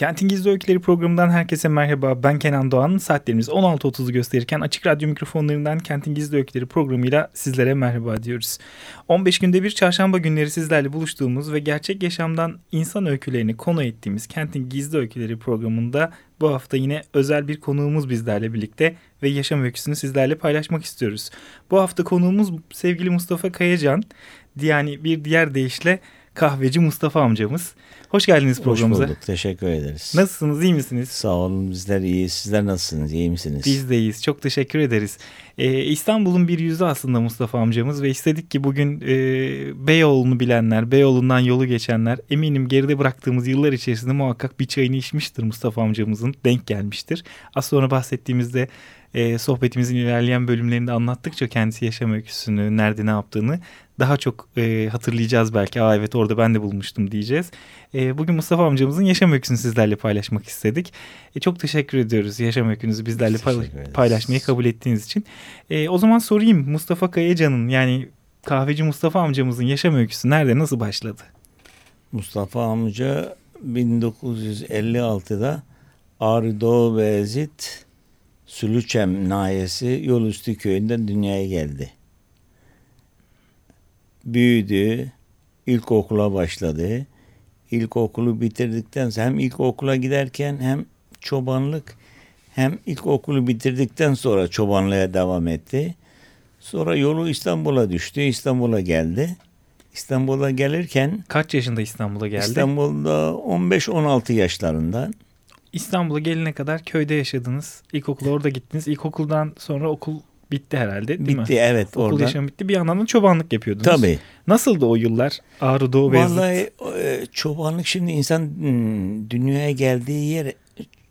Kentin Gizli Öyküleri programından herkese merhaba. Ben Kenan Doğan. Saatlerimiz 16.30'u gösterirken Açık Radyo mikrofonlarından Kentin Gizli Öyküleri programıyla sizlere merhaba diyoruz. 15 günde bir çarşamba günleri sizlerle buluştuğumuz ve gerçek yaşamdan insan öykülerini konu ettiğimiz Kentin Gizli Öyküleri programında bu hafta yine özel bir konuğumuz bizlerle birlikte ve yaşam öyküsünü sizlerle paylaşmak istiyoruz. Bu hafta konuğumuz sevgili Mustafa Kayacan. Yani bir diğer deyişle kahveci Mustafa amcamız. Hoş geldiniz programımıza. Hoş bulduk. Teşekkür ederiz. Nasılsınız? iyi misiniz? Sağ olun. Bizler iyi. Sizler nasılsınız? İyi misiniz? Biz de iyiyiz. Çok teşekkür ederiz. Ee, İstanbul'un bir yüzü aslında Mustafa amcamız ve istedik ki bugün e, Beyoğlu'nu bilenler, Beyoğlu'ndan yolu geçenler eminim geride bıraktığımız yıllar içerisinde muhakkak bir çayını içmiştir Mustafa amcamızın. Denk gelmiştir. Az sonra bahsettiğimizde e, sohbetimizin ilerleyen bölümlerinde anlattıkça kendisi yaşam öyküsünü, nerede ne yaptığını daha çok e, hatırlayacağız belki. Aa evet orada ben de bulmuştum diyeceğiz. E, bugün Mustafa amcamızın yaşam öyküsünü sizlerle paylaşmak istedik. E, çok teşekkür ediyoruz yaşam öykünüzü bizlerle paylaşmayı kabul ettiğiniz için. E, o zaman sorayım Mustafa Kayacan'ın yani kahveci Mustafa amcamızın yaşam öyküsü nerede nasıl başladı? Mustafa amca 1956'da Ağrı Doğu Beyazıt Sülüçem nahiyesi Yolüstü köyünden dünyaya geldi. Büyüdü, ilkokula başladı. İlkokulu bitirdikten sonra hem ilkokula giderken hem çobanlık hem ilkokulu bitirdikten sonra çobanlığa devam etti. Sonra yolu İstanbul'a düştü. İstanbul'a geldi. İstanbul'a gelirken... Kaç yaşında İstanbul'a geldi? İstanbul'da 15-16 yaşlarında. İstanbul'a gelene kadar köyde yaşadınız. İlkokula orada gittiniz. İlkokuldan sonra okul bitti herhalde değil bitti, mi? Bitti evet. Okul oradan. yaşamı bitti. Bir yandan da çobanlık yapıyordunuz. Tabii. Nasıldı o yıllar? Ağrı Doğu Beyazıt. Vallahi e, çobanlık şimdi insan hmm, dünyaya geldiği yer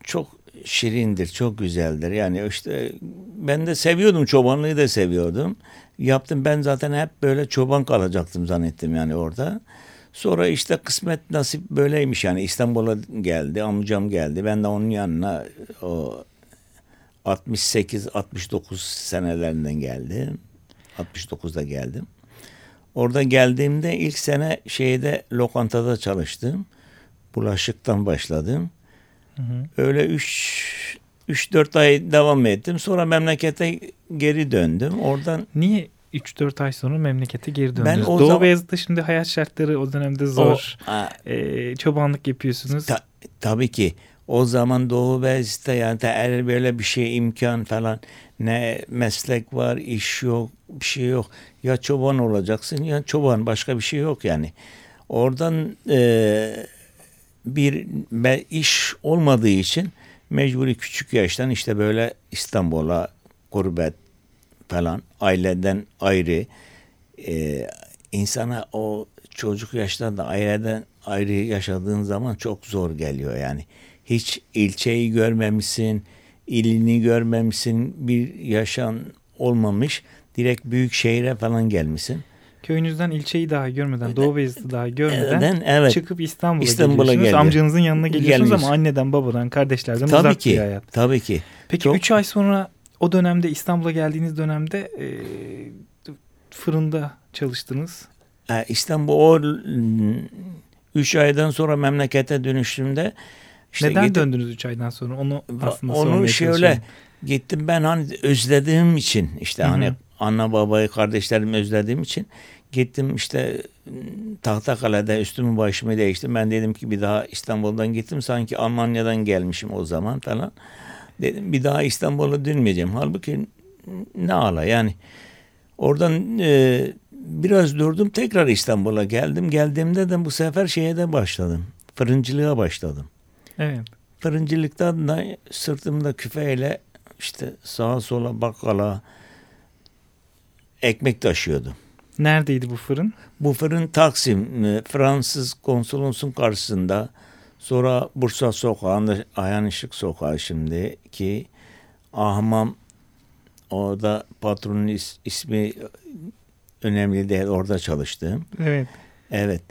çok şirindir, çok güzeldir. Yani işte ben de seviyordum çobanlığı da seviyordum. Yaptım ben zaten hep böyle çoban kalacaktım zannettim yani orada. Sonra işte kısmet nasip böyleymiş yani İstanbul'a geldi, amcam geldi. Ben de onun yanına o 68-69 senelerinden geldim. 69'da geldim. Orada geldiğimde ilk sene şeyde lokantada çalıştım. Bulaşıktan başladım. Hı hı. Öyle 3 3-4 ay devam ettim. Sonra memlekete geri döndüm. Oradan Niye 3-4 ay sonra memlekete geri döndünüz? Ben o Doğu zaman... Beyazıt'ta şimdi hayat şartları o dönemde zor. O, ee, çobanlık yapıyorsunuz. Ta, tabii ki. O zaman Doğu Beyazıt'ta yani eğer böyle bir şey imkan falan ne meslek var, iş yok, bir şey yok. Ya çoban olacaksın ya çoban başka bir şey yok yani. Oradan e, bir iş olmadığı için mecburi küçük yaştan işte böyle İstanbul'a gurbet falan aileden ayrı e, insana o çocuk yaşlarda aileden ayrı yaşadığın zaman çok zor geliyor yani. Hiç ilçeyi görmemişsin, ilini görmemişsin, bir yaşam olmamış. Direkt büyük şehire falan gelmişsin. Köyünüzden ilçeyi daha görmeden, Doğu Beyazıt'ı daha görmeden Neden? evet. çıkıp İstanbul'a, İstanbul'a geliyorsunuz. Amcanızın yanına geliyorsunuz ama anneden, babadan, kardeşlerden tabii uzak ki, bir hayat. Tabii ki. Peki 3 ay sonra o dönemde İstanbul'a geldiğiniz dönemde e, fırında çalıştınız. E, İstanbul o 3 aydan sonra memlekete dönüştüğümde işte Neden gittim, döndünüz 3 aydan sonra? Onu aslında Onu şöyle gittim ben hani özlediğim için işte Hı-hı. hani anne babayı kardeşlerimi özlediğim için gittim işte Tahtakale'de üstümü başımı değiştim. Ben dedim ki bir daha İstanbul'dan gittim sanki Almanya'dan gelmişim o zaman falan. Dedim bir daha İstanbul'a dönmeyeceğim. Halbuki ne ala yani. Oradan e, biraz durdum tekrar İstanbul'a geldim. Geldiğimde de bu sefer şeye de başladım. Fırıncılığa başladım. Evet. Fırıncılıktan da sırtımda küfeyle işte sağa sola bakkala ekmek taşıyordum. Neredeydi bu fırın? Bu fırın Taksim, e, Fransız konsolosun karşısında Sonra Bursa Sokağı'nda Ayhan Işık Sokağı şimdi ki Ahmam orada patronun is- ismi önemli değil orada çalıştım. Evet. Evet.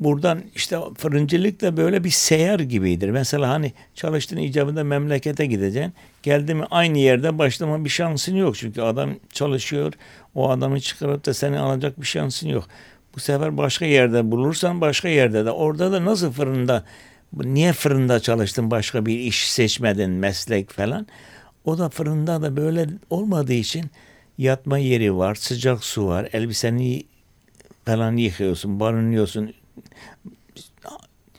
Buradan işte fırıncılık da böyle bir seyahat gibidir. Mesela hani çalıştığın icabında memlekete gideceksin. Geldi mi aynı yerde başlama bir şansın yok. Çünkü adam çalışıyor. O adamı çıkarıp da seni alacak bir şansın yok. Bu sefer başka yerde bulursan başka yerde de. Orada da nasıl fırında niye fırında çalıştın başka bir iş seçmedin meslek falan. O da fırında da böyle olmadığı için yatma yeri var, sıcak su var, elbiseni falan yıkıyorsun, barınıyorsun,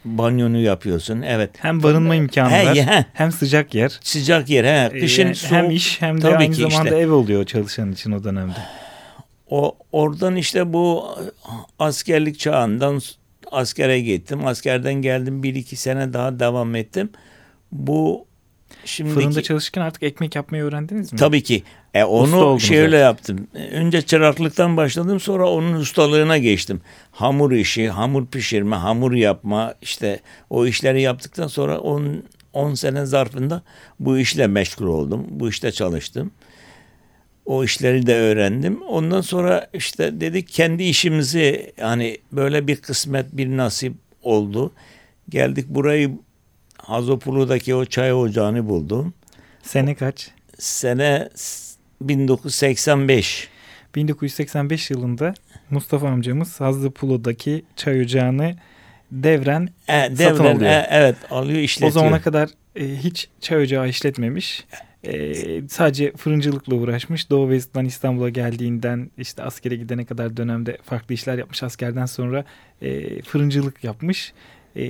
banyonu yapıyorsun. Evet. Hem barınma imkanı He, var he. hem sıcak yer. Sıcak yer. He. Kışın Ee, soğuk. hem iş hem de Tabii aynı zamanda işte. ev oluyor çalışan için o dönemde. O oradan işte bu askerlik çağından askere gittim. Askerden geldim bir iki sene daha devam ettim. Bu şimdiki Fırında çalışırken artık ekmek yapmayı öğrendiniz mi? tabii ki e, onu şöyle yani. yaptım. Önce çıraklıktan başladım sonra onun ustalığına geçtim. Hamur işi, hamur pişirme, hamur yapma işte o işleri yaptıktan sonra 10 10 sene zarfında bu işle meşgul oldum. Bu işte çalıştım. O işleri de öğrendim. Ondan sonra işte dedik kendi işimizi hani böyle bir kısmet bir nasip oldu. Geldik burayı Hazopulu'daki o çay ocağını buldum. Sene kaç? Sene 1985. 1985 yılında Mustafa amcamız Hazlıpulu'daki çay ocağını devren E, Satın devren, alıyor. e, evet alıyor işletiyor. o zamana kadar e, hiç çay ocağı işletmemiş. E, sadece fırıncılıkla uğraşmış. Doğu Vezit'ten İstanbul'a geldiğinden işte askere gidene kadar dönemde farklı işler yapmış. Askerden sonra e, fırıncılık yapmış. E,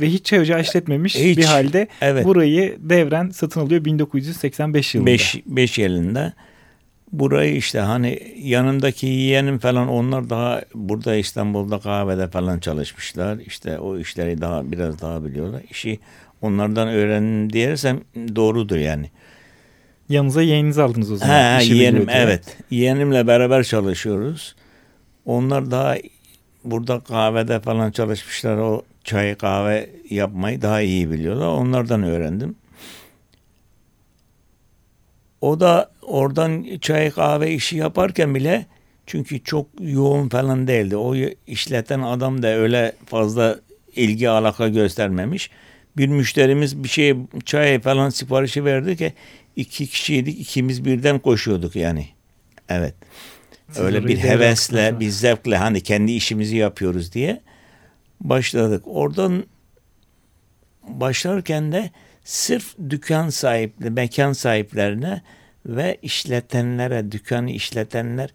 ve hiç çay ocağı işletmemiş Hiç. bir halde evet. burayı devren satın alıyor 1985 yılında. 5 5 yılında burayı işte hani yanındaki yeğenim falan onlar daha burada İstanbul'da kahvede falan çalışmışlar. İşte o işleri daha biraz daha biliyorlar. İşi onlardan öğrendim diyersem doğrudur yani. Yanınıza yeğeninizi aldınız o zaman. Ha, yeğenim evet. Yeğenimle beraber çalışıyoruz. Onlar daha burada kahvede falan çalışmışlar. O çay kahve yapmayı daha iyi biliyorlar. Onlardan öğrendim. O da oradan çay kahve işi yaparken bile çünkü çok yoğun falan değildi. O işleten adam da öyle fazla ilgi alaka göstermemiş. Bir müşterimiz bir şey çay falan siparişi verdi ki iki kişiydik ikimiz birden koşuyorduk yani. Evet. Siz Öyle bir hevesle, attınız. bir zevkle hani kendi işimizi yapıyoruz diye başladık. Oradan başlarken de sırf dükkan sahipleri, mekan sahiplerine ve işletenlere, dükkanı işletenler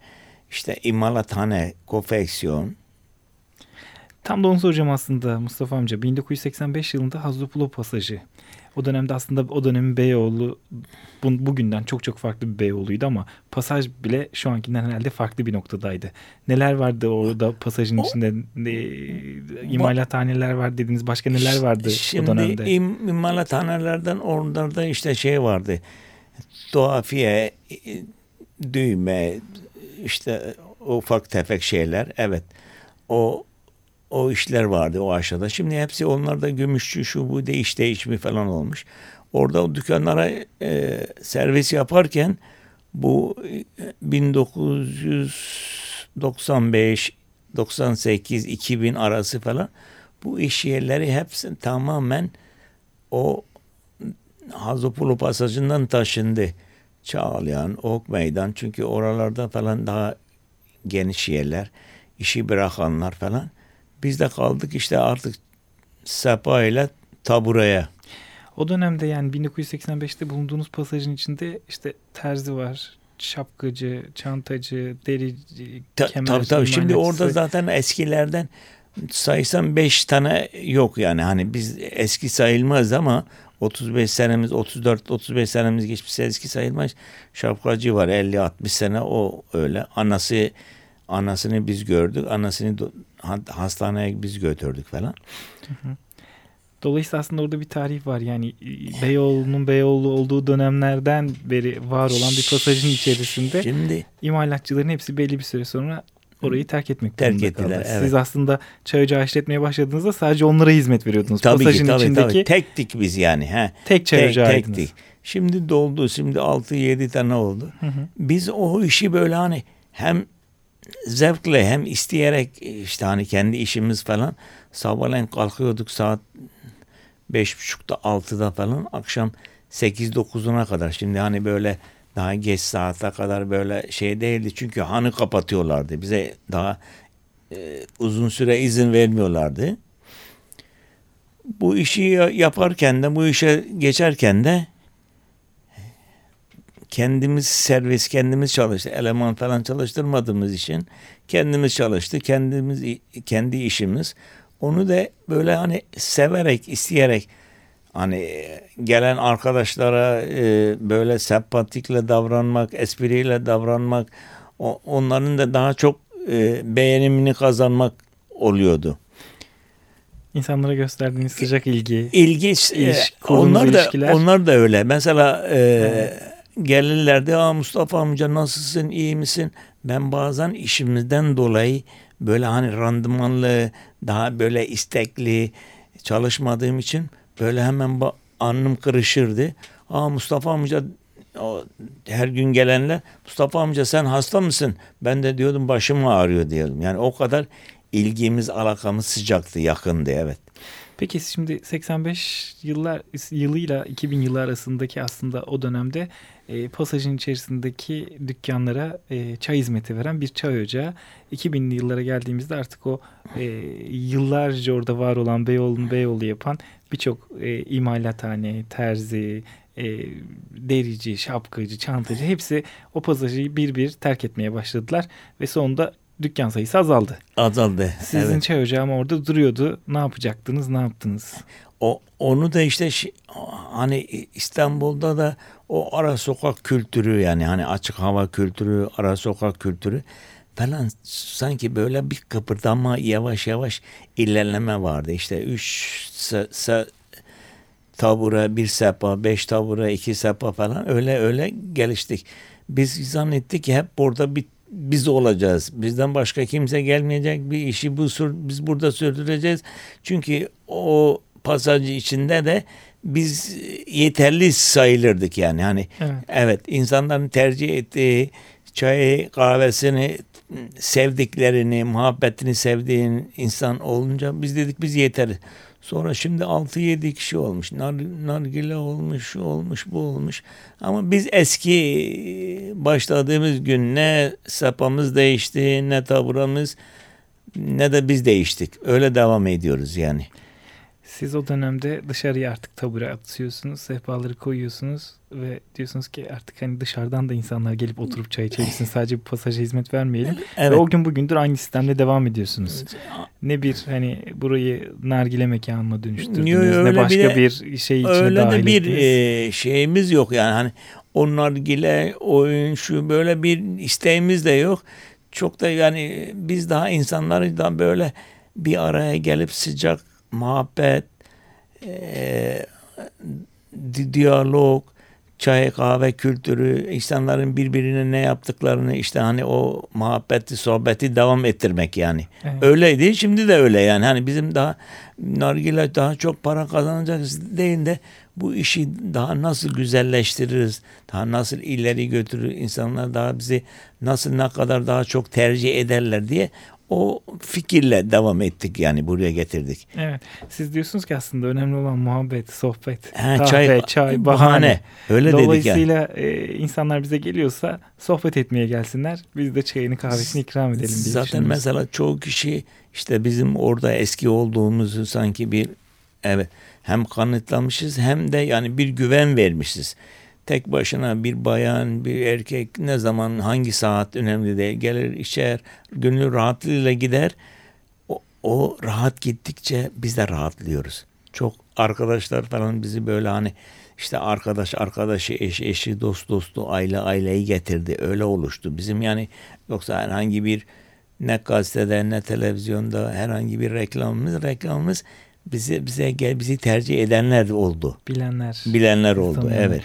işte imalathane, konfeksiyon, Tam da onu soracağım aslında Mustafa amca. 1985 yılında Hazlıpulo Pasajı. O dönemde aslında o dönemin Beyoğlu bu- bugünden çok çok farklı bir Beyoğlu'ydu ama pasaj bile şu ankinden herhalde farklı bir noktadaydı. Neler vardı orada pasajın O- içinde? E, imalathaneler var dediniz. Başka neler vardı Şimdi o dönemde? im, imalathanelerden oralarda işte şey vardı. Tuhafiye, düğme, işte ufak tefek şeyler. Evet. O o işler vardı o aşağıda. Şimdi hepsi onlar da gümüşçü şu bu değiş değişimi falan olmuş. Orada o dükkanlara e, servis yaparken bu e, 1995 98 2000 arası falan bu iş yerleri hepsi tamamen o Hazopulu pasajından taşındı. Çağlayan, Ok Meydan çünkü oralarda falan daha geniş yerler, işi bırakanlar falan. Biz de kaldık işte artık sapa ile taburaya. O dönemde yani 1985'te bulunduğunuz pasajın içinde işte terzi var, şapkacı, çantacı, derici, Ta, kemer, tabii tabii şimdi orada zaten eskilerden saysam 5 tane yok yani hani biz eski sayılmaz ama 35 senemiz 34 35 senemiz geçmişse eski sayılmaz. Şapkacı var 50 60 sene o öyle. Anası anasını biz gördük. Anasını hastaneye biz götürdük falan. Dolayısıyla aslında orada bir tarih var. Yani Beyoğlu'nun Beyoğlu olduğu dönemlerden beri var olan bir pasajın içerisinde Şimdi imalatçıların hepsi belli bir süre sonra orayı terk etmek terk ettiler. kaldılar. Evet. Siz aslında çay ocağı işletmeye başladığınızda sadece onlara hizmet veriyordunuz. Tabii Pasajın ki tabii, içindeki tabii. Tektik biz yani. He. tek çay Tek, ocağıydınız. tektik. Şimdi doldu. Şimdi 6-7 tane oldu. Hı hı. Biz o işi böyle hani hem zevkle hem isteyerek işte hani kendi işimiz falan sabahleyin kalkıyorduk saat beş buçukta altıda falan akşam sekiz dokuzuna kadar. Şimdi hani böyle daha geç saate kadar böyle şey değildi. Çünkü hanı kapatıyorlardı. Bize daha e, uzun süre izin vermiyorlardı. Bu işi ya- yaparken de bu işe geçerken de kendimiz servis kendimiz çalıştı. Eleman falan çalıştırmadığımız için kendimiz çalıştı. Kendimiz kendi işimiz. Onu da böyle hani severek, isteyerek hani gelen arkadaşlara e, böyle sempatikle davranmak, espriyle davranmak o- onların da daha çok e, beğenimini kazanmak oluyordu. İnsanlara gösterdiğiniz sıcak ilgi. İlgi İliş- e, onlar da ilişkiler. onlar da öyle. Mesela e, gelirlerdi. Aa Mustafa amca nasılsın? iyi misin? Ben bazen işimizden dolayı böyle hani randımanlı, daha böyle istekli çalışmadığım için böyle hemen alnım kırışırdı. Aa Mustafa amca o, her gün gelenler Mustafa amca sen hasta mısın? Ben de diyordum başım ağrıyor diyordum. Yani o kadar ilgimiz, alakamız sıcaktı, yakındı evet. Peki şimdi 85 yıllar yılıyla 2000 yılı arasındaki aslında o dönemde e, pasajın içerisindeki dükkanlara e, çay hizmeti veren bir çay ocağı. 2000'li yıllara geldiğimizde artık o e, yıllarca orada var olan Beyoğlu'nu Beyoğlu yapan birçok e, imalathane, terzi, e, derici, şapkacı, çantacı hepsi o pasajı bir bir terk etmeye başladılar ve sonunda dükkan sayısı azaldı. Azaldı. Sizin evet. çay ocağı ama orada duruyordu. Ne yapacaktınız? Ne yaptınız? O onu da işte hani İstanbul'da da o ara sokak kültürü yani hani açık hava kültürü, ara sokak kültürü falan sanki böyle bir kıpırdama yavaş yavaş ilerleme vardı. İşte üç se, se- tabura, bir sepa, beş tabura, iki sepa falan öyle öyle geliştik. Biz zannettik ki hep burada bir biz olacağız. Bizden başka kimse gelmeyecek. Bir işi bu biz burada sürdüreceğiz. Çünkü o pasajı içinde de biz yeterli sayılırdık yani. Hani Evet. evet insanların tercih ettiği çayı, kahvesini sevdiklerini, muhabbetini sevdiğin insan olunca biz dedik biz yeteriz. Sonra şimdi 6-7 kişi olmuş. Nar, nargile olmuş, şu olmuş, bu olmuş. Ama biz eski başladığımız gün ne sapamız değişti, ne taburamız, ne de biz değiştik. Öyle devam ediyoruz yani. Siz o dönemde dışarıya artık tabure atıyorsunuz, sehpaları koyuyorsunuz ve diyorsunuz ki artık hani dışarıdan da insanlar gelip oturup çay içebilsin. Sadece bu pasaja hizmet vermeyelim. Evet. Ve o gün bugündür aynı sistemle devam ediyorsunuz. Ne bir hani burayı nargile mekanına dönüştürdünüz, Yo, ne öyle başka de- bir şey içine Öyle dahil de bir ettiniz. e, şeyimiz yok yani hani onlar gile oyun şu böyle bir isteğimiz de yok. Çok da yani biz daha insanları da böyle bir araya gelip sıcak muhabbet, e, di- diyalog, çay kahve kültürü, insanların birbirine ne yaptıklarını işte hani o muhabbeti, sohbeti devam ettirmek yani. Evet. Öyleydi. Şimdi de öyle yani. Hani bizim daha nargile daha çok para kazanacağız değil de bu işi daha nasıl güzelleştiririz, daha nasıl ileri götürür insanlar daha bizi nasıl ne kadar daha çok tercih ederler diye o fikirle devam ettik yani buraya getirdik. Evet. Siz diyorsunuz ki aslında önemli olan muhabbet, sohbet, Ha, kahve, çay, çay, bahane. Öyle dedik yani. Dolayısıyla e, insanlar bize geliyorsa sohbet etmeye gelsinler. Biz de çayını kahvesini ikram edelim diye Zaten mesela çoğu kişi işte bizim orada eski olduğumuzu sanki bir evet hem kanıtlamışız hem de yani bir güven vermişiz. Tek başına bir bayan, bir erkek ne zaman hangi saat önemli değil. Gelir içer, gönül rahatlığıyla gider. O, o rahat gittikçe biz de rahatlıyoruz. Çok arkadaşlar falan bizi böyle hani işte arkadaş arkadaşı, eş eşi, dost dostu, aile aileyi getirdi. Öyle oluştu. Bizim yani yoksa herhangi bir ne gazetede ne televizyonda herhangi bir reklamımız reklamımız bize bize gel bizi tercih edenler oldu. Bilenler. Bilenler oldu. Tanıyanlar. Evet.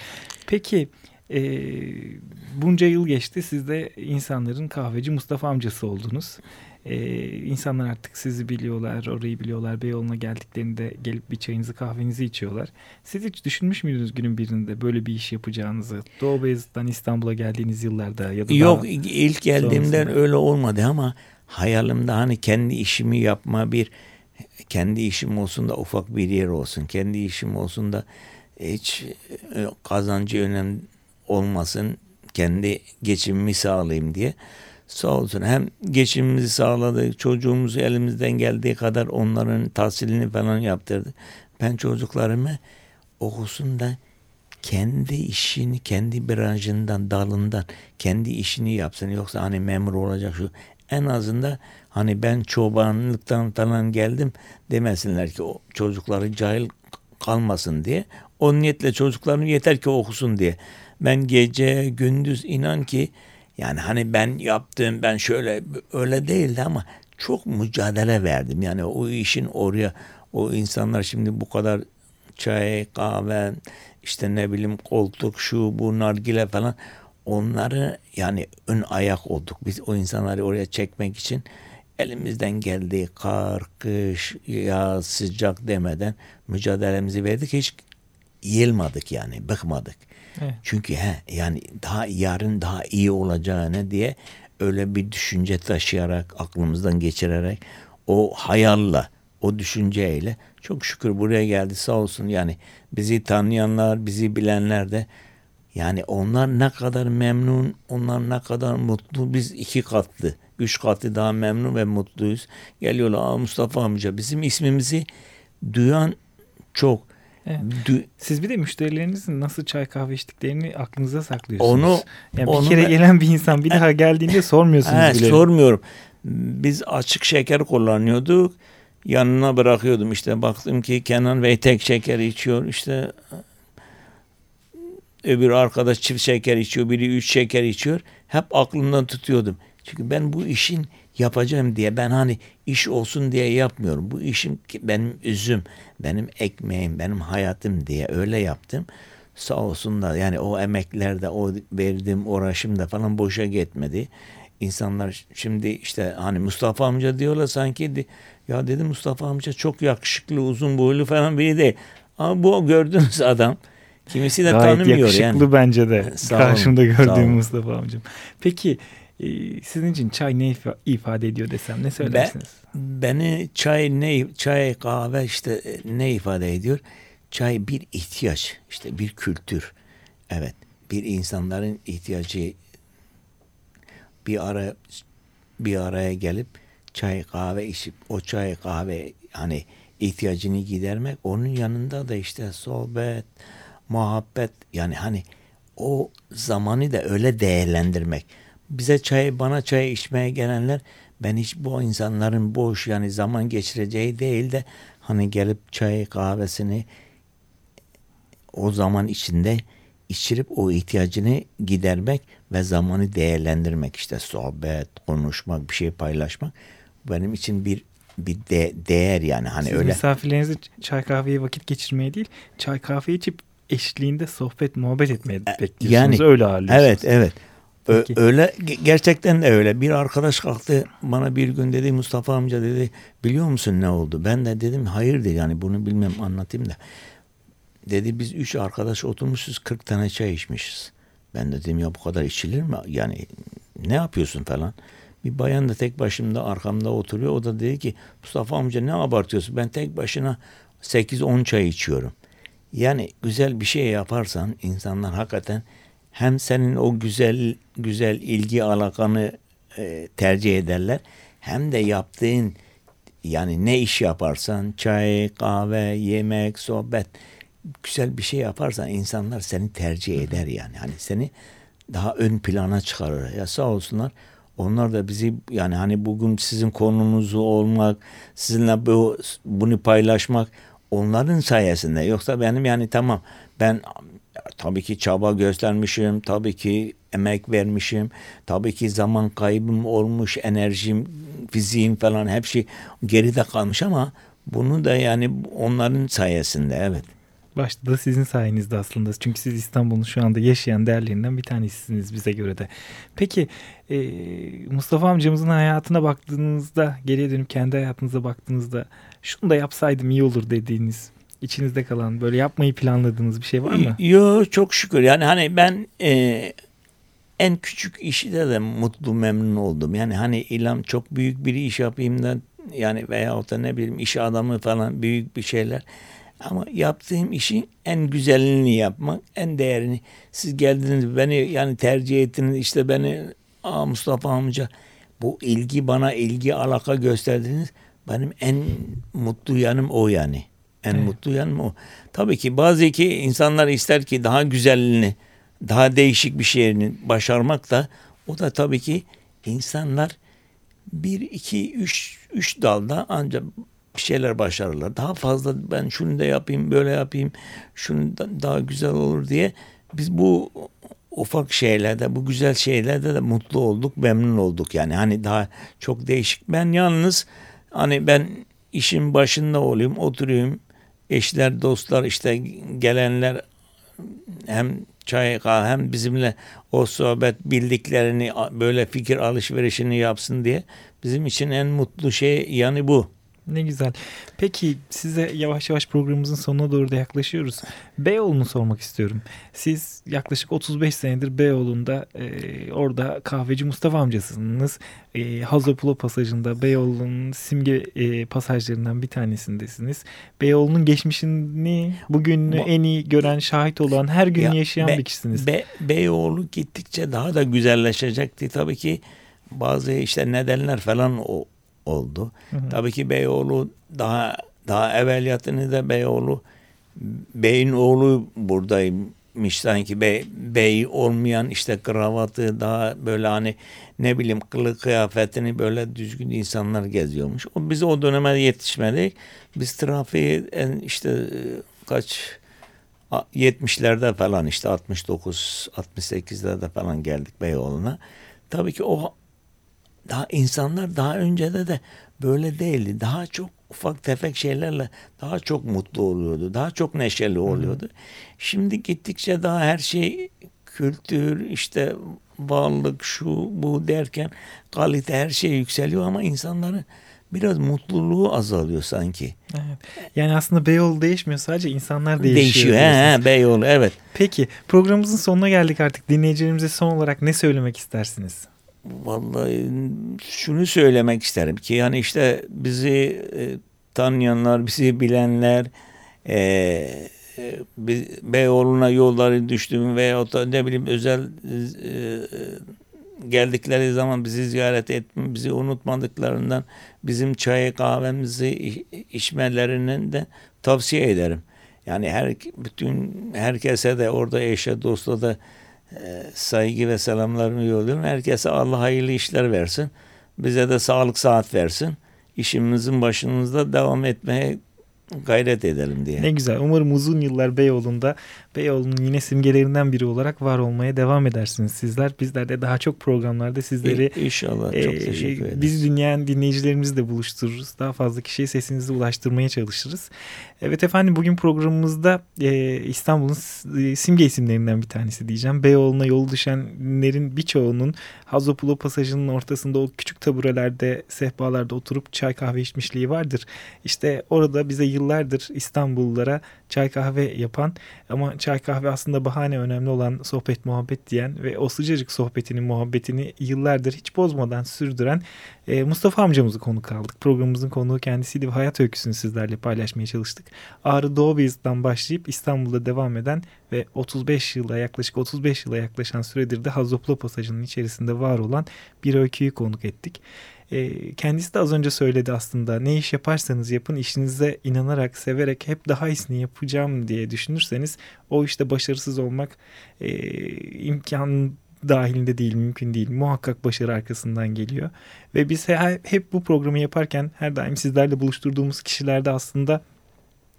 Peki E, bunca yıl geçti. Siz de insanların kahveci Mustafa amcası oldunuz. E, insanlar artık sizi biliyorlar, orayı biliyorlar. Beyoğlu'na geldiklerinde gelip bir çayınızı kahvenizi içiyorlar. Siz hiç düşünmüş müydünüz günün birinde böyle bir iş yapacağınızı? Doğu Beyazıt'tan İstanbul'a geldiğiniz yıllarda ya da Yok ilk geldiğimden sonrasında? öyle olmadı ama hayalimde hani kendi işimi yapma bir kendi işim olsun da ufak bir yer olsun. Kendi işim olsun da hiç e, kazancı önemli olmasın. Kendi geçimimi sağlayayım diye. Sağ olsun hem geçimimizi sağladık. Çocuğumuzu elimizden geldiği kadar onların tahsilini falan yaptırdık. Ben çocuklarımı okusun da kendi işini, kendi branşından, dalından, kendi işini yapsın. Yoksa hani memur olacak şu. En azından hani ben çobanlıktan falan geldim demesinler ki o çocukları cahil kalmasın diye. O niyetle çocuklarım yeter ki okusun diye. Ben gece gündüz inan ki yani hani ben yaptım ben şöyle öyle değildi ama çok mücadele verdim. Yani o işin oraya o insanlar şimdi bu kadar çay, kahve, işte ne bileyim koltuk, şu bu nargile falan onları yani ön ayak olduk. Biz o insanları oraya çekmek için elimizden geldiği kar, kış, yaz, sıcak demeden mücadelemizi verdik. Hiç yılmadık yani, bıkmadık. Evet. Çünkü he, yani daha yarın daha iyi olacağını diye öyle bir düşünce taşıyarak, aklımızdan geçirerek o hayalla, o düşünceyle çok şükür buraya geldi sağ olsun yani bizi tanıyanlar, bizi bilenler de yani onlar ne kadar memnun, onlar ne kadar mutlu. Biz iki katlı, üç katlı daha memnun ve mutluyuz. Geliyorlar Aa, Mustafa amca bizim ismimizi duyan çok. Evet. Siz bir de müşterilerinizin nasıl çay kahve içtiklerini aklınıza saklıyorsunuz. Onu- yani onu bir kere ben- gelen bir insan bir daha geldiğinde sormuyorsunuz He, bile. sormuyorum. Biz açık şeker kullanıyorduk. Yanına bırakıyordum işte baktım ki Kenan Bey tek şeker içiyor işte öbür arkadaş çift şeker içiyor biri üç şeker içiyor hep aklımdan tutuyordum çünkü ben bu işin yapacağım diye ben hani iş olsun diye yapmıyorum bu işim ki benim üzüm benim ekmeğim benim hayatım diye öyle yaptım sağ olsunlar yani o emeklerde o verdiğim uğraşım da falan boşa gitmedi İnsanlar şimdi işte hani Mustafa amca diyorlar sanki ya dedim Mustafa amca çok yakışıklı uzun boylu falan biri değil. Ama bu gördüğünüz adam kimisi de Gayet tanımıyor yakışıklı yani. bence de. Sağ olun, Karşımda sağ gördüğüm olun. Mustafa amcam. Peki sizin için çay ne ifa- ifade ediyor desem ne söylersiniz? Beni çay ne çay kahve işte e, ne ifade ediyor? Çay bir ihtiyaç işte bir kültür. Evet bir insanların ihtiyacı bir ara bir araya gelip çay kahve içip o çay kahve hani ihtiyacını gidermek onun yanında da işte sohbet muhabbet yani hani o zamanı da öyle değerlendirmek. Bize çay bana çay içmeye gelenler ben hiç bu insanların boş yani zaman geçireceği değil de hani gelip çay kahvesini o zaman içinde içirip o ihtiyacını gidermek ve zamanı değerlendirmek işte sohbet, konuşmak, bir şey paylaşmak benim için bir bir de- değer yani hani Siz öyle. misafirlerinizi çay kahveye vakit geçirmeye değil çay kahve içip eşliğinde sohbet muhabbet etmeye bekliyorsunuz. E, yani, öyle ağırlıyorsunuz. Evet, evet. Ö- öyle ge- gerçekten de öyle. Bir arkadaş kalktı bana bir gün dedi Mustafa amca dedi biliyor musun ne oldu? Ben de dedim hayır dedi yani bunu bilmem anlatayım da. Dedi biz üç arkadaş oturmuşuz 40 tane çay içmişiz. Ben de dedim ya bu kadar içilir mi? Yani ne yapıyorsun falan. Bir bayan da tek başımda arkamda oturuyor. O da dedi ki Mustafa amca ne abartıyorsun? Ben tek başına 8-10 çay içiyorum. Yani güzel bir şey yaparsan insanlar hakikaten hem senin o güzel güzel ilgi alakanı e, tercih ederler hem de yaptığın yani ne iş yaparsan çay, kahve, yemek, sohbet güzel bir şey yaparsan insanlar seni tercih eder yani. Hani seni daha ön plana çıkarır. Ya sağ olsunlar. Onlar da bizi yani hani bugün sizin konunuzu olmak, sizinle bu bunu paylaşmak onların sayesinde. Yoksa benim yani tamam ben tabii ki çaba göstermişim, tabii ki emek vermişim, tabii ki zaman kaybım olmuş, enerjim, fiziğim falan hepsi geride kalmış ama bunu da yani onların sayesinde evet. Başta da sizin sayenizde aslında. Çünkü siz İstanbul'un şu anda yaşayan değerlerinden bir tanesisiniz bize göre de. Peki e, Mustafa amcamızın hayatına baktığınızda, geriye dönüp kendi hayatınıza baktığınızda şunu da yapsaydım iyi olur dediğiniz, içinizde kalan böyle yapmayı planladığınız bir şey var mı? Yo çok şükür. Yani hani ben e, en küçük işide de mutlu memnun oldum. Yani hani ilam çok büyük bir iş yapayım da yani veyahut da ne bileyim iş adamı falan büyük bir şeyler. Ama yaptığım işin en güzelini yapmak, en değerini. Siz geldiniz beni yani tercih ettiniz işte beni Aa, Mustafa amca bu ilgi bana ilgi alaka gösterdiniz. Benim en mutlu yanım o yani. En evet. mutlu yanım o. Tabii ki bazı ki insanlar ister ki daha güzelini, daha değişik bir şeyini başarmak da o da tabii ki insanlar bir, iki, üç, üç dalda ancak bir şeyler başarırlar. Daha fazla ben şunu da yapayım, böyle yapayım, şunu da daha güzel olur diye biz bu ufak şeylerde, bu güzel şeylerde de mutlu olduk, memnun olduk. Yani hani daha çok değişik. Ben yalnız hani ben işin başında olayım, oturayım. Eşler, dostlar işte gelenler hem çay kahve hem bizimle o sohbet bildiklerini böyle fikir alışverişini yapsın diye bizim için en mutlu şey yani bu. Ne güzel. Peki size yavaş yavaş programımızın sonuna doğru da yaklaşıyoruz. Beyoğlu'nu sormak istiyorum. Siz yaklaşık 35 senedir Beyoğlu'nda e, orada kahveci Mustafa amcasınız. E, Hazopulo pasajında Beyoğlu'nun simge e, pasajlarından bir tanesindesiniz. Beyoğlu'nun geçmişini bugün en iyi gören, şahit olan, her gün ya, yaşayan be, bir kişisiniz. Be, Beyoğlu gittikçe daha da güzelleşecekti. Tabii ki bazı işte nedenler falan o oldu. Hı hı. Tabii ki Beyoğlu daha daha evveliyatını da Beyoğlu beyin oğlu buradaymış sanki bey, bey olmayan işte kravatı daha böyle hani ne bileyim kılık kıyafetini böyle düzgün insanlar geziyormuş. O, biz o döneme yetişmedik. Biz trafiği en işte kaç 70'lerde falan işte 69 68'lerde falan geldik Beyoğlu'na. Tabii ki o daha insanlar daha öncede de böyle değildi. Daha çok ufak tefek şeylerle daha çok mutlu oluyordu. Daha çok neşeli oluyordu. Hı. Şimdi gittikçe daha her şey kültür işte varlık şu bu derken kalite her şey yükseliyor ama insanların biraz mutluluğu azalıyor sanki. Evet. Yani aslında Beyoğlu değişmiyor sadece insanlar değişiyor. Değişiyor he, he, Beyoğlu evet. Peki programımızın sonuna geldik artık. Dinleyicilerimize son olarak ne söylemek istersiniz? Vallahi şunu söylemek isterim ki yani işte bizi e, tanıyanlar, bizi bilenler e, e, Beyoğlu'na yolları düştüm veya da ne bileyim özel e, geldikleri zaman bizi ziyaret etme, bizi unutmadıklarından bizim çay kahvemizi içmelerinden de tavsiye ederim. Yani her bütün herkese de orada eşe dosta da saygı ve selamlarımı yolluyorum. Herkese Allah hayırlı işler versin. Bize de sağlık saat versin. İşimizin başımızda devam etmeye gayret edelim diye. Ne güzel. Umarım uzun yıllar Beyoğlu'nda Beyoğlu'nun yine simgelerinden biri olarak var olmaya devam edersiniz sizler. Bizler de daha çok programlarda sizleri inşallah çok e, teşekkür ederiz. Biz dinleyen dinleyicilerimizi de buluştururuz. Daha fazla kişiye sesinizi ulaştırmaya çalışırız. Evet efendim bugün programımızda e, İstanbul'un simge isimlerinden bir tanesi diyeceğim. Beyoğlu'na yol düşenlerin birçoğunun Hazopulo pasajının ortasında o küçük taburelerde, sehpalarda oturup çay kahve içmişliği vardır. İşte orada bize yıllardır İstanbullulara çay kahve yapan ama çay kahve aslında bahane önemli olan sohbet muhabbet diyen ve o sıcacık sohbetini muhabbetini yıllardır hiç bozmadan sürdüren e, Mustafa amcamızı konuk aldık. Programımızın konuğu kendisiydi ve hayat öyküsünü sizlerle paylaşmaya çalıştık. Ağrı Doğu Beyazıt'tan başlayıp İstanbul'da devam eden ve 35 yıla yaklaşık 35 yıla yaklaşan süredir de Hazoplo Pasajı'nın içerisinde var olan bir öyküyü konuk ettik. E, kendisi de az önce söyledi aslında. Ne iş yaparsanız yapın işinize inanarak severek hep daha iyisini yapacağım diye düşünürseniz o işte başarısız olmak e, imkan dahilinde değil mümkün değil. Muhakkak başarı arkasından geliyor. Ve biz hep bu programı yaparken her daim sizlerle buluşturduğumuz kişilerde aslında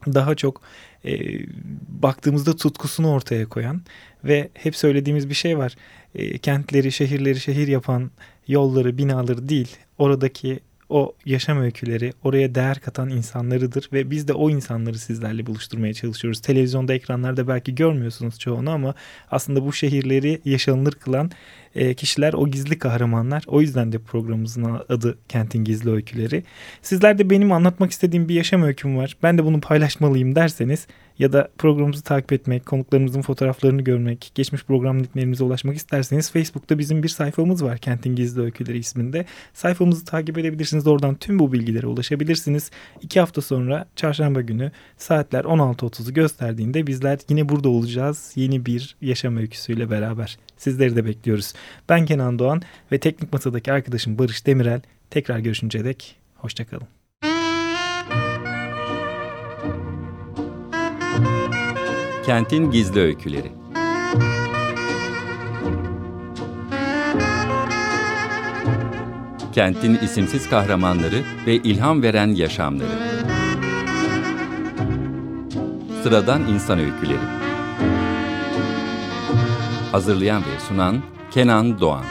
daha çok e, baktığımızda tutkusunu ortaya koyan ve hep söylediğimiz bir şey var. E, kentleri, şehirleri şehir yapan yolları, binaları değil, oradaki o yaşam öyküleri, oraya değer katan insanlarıdır ve biz de o insanları sizlerle buluşturmaya çalışıyoruz. Televizyonda, ekranlarda belki görmüyorsunuz çoğunu ama aslında bu şehirleri yaşanılır kılan e, kişiler o gizli kahramanlar. O yüzden de programımızın adı Kentin Gizli Öyküleri. Sizler de benim anlatmak istediğim bir yaşam öyküm var. Ben de bunu paylaşmalıyım derseniz ya da programımızı takip etmek, konuklarımızın fotoğraflarını görmek, geçmiş program linklerimize ulaşmak isterseniz Facebook'ta bizim bir sayfamız var Kentin Gizli Öyküleri isminde. Sayfamızı takip edebilirsiniz. Oradan tüm bu bilgilere ulaşabilirsiniz. İki hafta sonra çarşamba günü saatler 16.30'u gösterdiğinde bizler yine burada olacağız. Yeni bir yaşam öyküsüyle beraber. Sizleri de bekliyoruz. Ben Kenan Doğan ve teknik masadaki arkadaşım Barış Demirel. Tekrar görüşünceye dek hoşçakalın. Kentin Gizli Öyküleri Kentin isimsiz kahramanları ve ilham veren yaşamları Sıradan insan öyküleri Hazırlayan ve sunan Kenan Doğan